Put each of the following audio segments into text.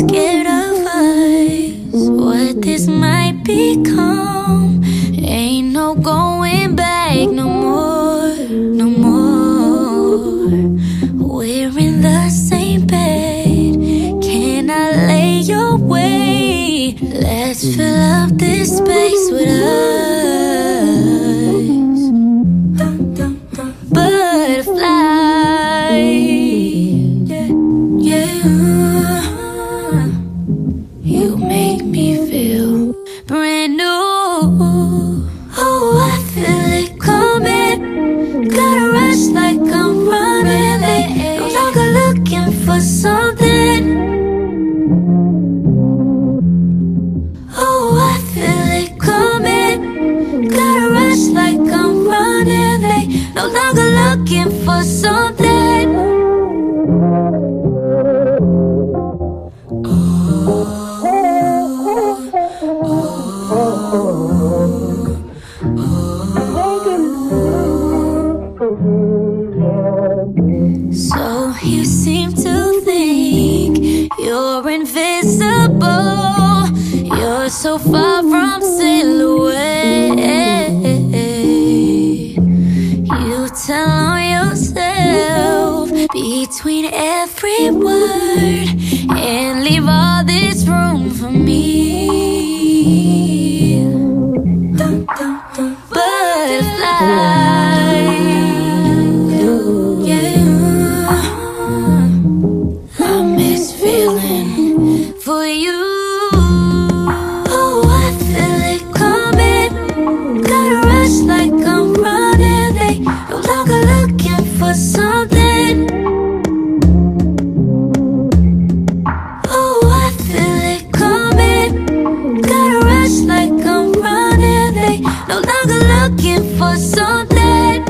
scared of us. What this might become. Ain't no going back no more, no more. We're in the same bed. Can I lay your way? Let's fill up this space with us. feel brand new. Oh, I feel it coming. Gotta rush like I'm running late. No longer looking for something. Oh, I feel it coming. Gotta rush like I'm running late. No longer looking for something. So you seem to think you're invisible. You're so far from silhouette. You tell on yourself between every word and leave all this room for me. Butterfly. For something.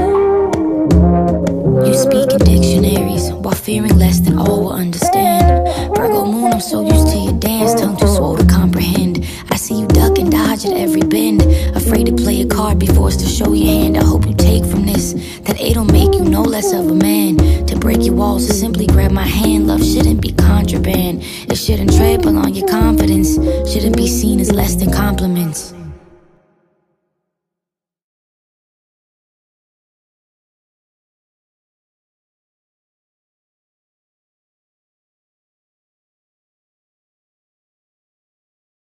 You speak in dictionaries while fearing less than all will understand. Virgo moon, I'm so used to your dance, tongue too swole to comprehend. I see you duck and dodge at every bend, afraid to play a card, be forced to show your hand. I hope you take from this that it'll make you no less of a man. To break your walls, to simply grab my hand. Love shouldn't be contraband, it shouldn't trample on your confidence, shouldn't be seen as less than compliments.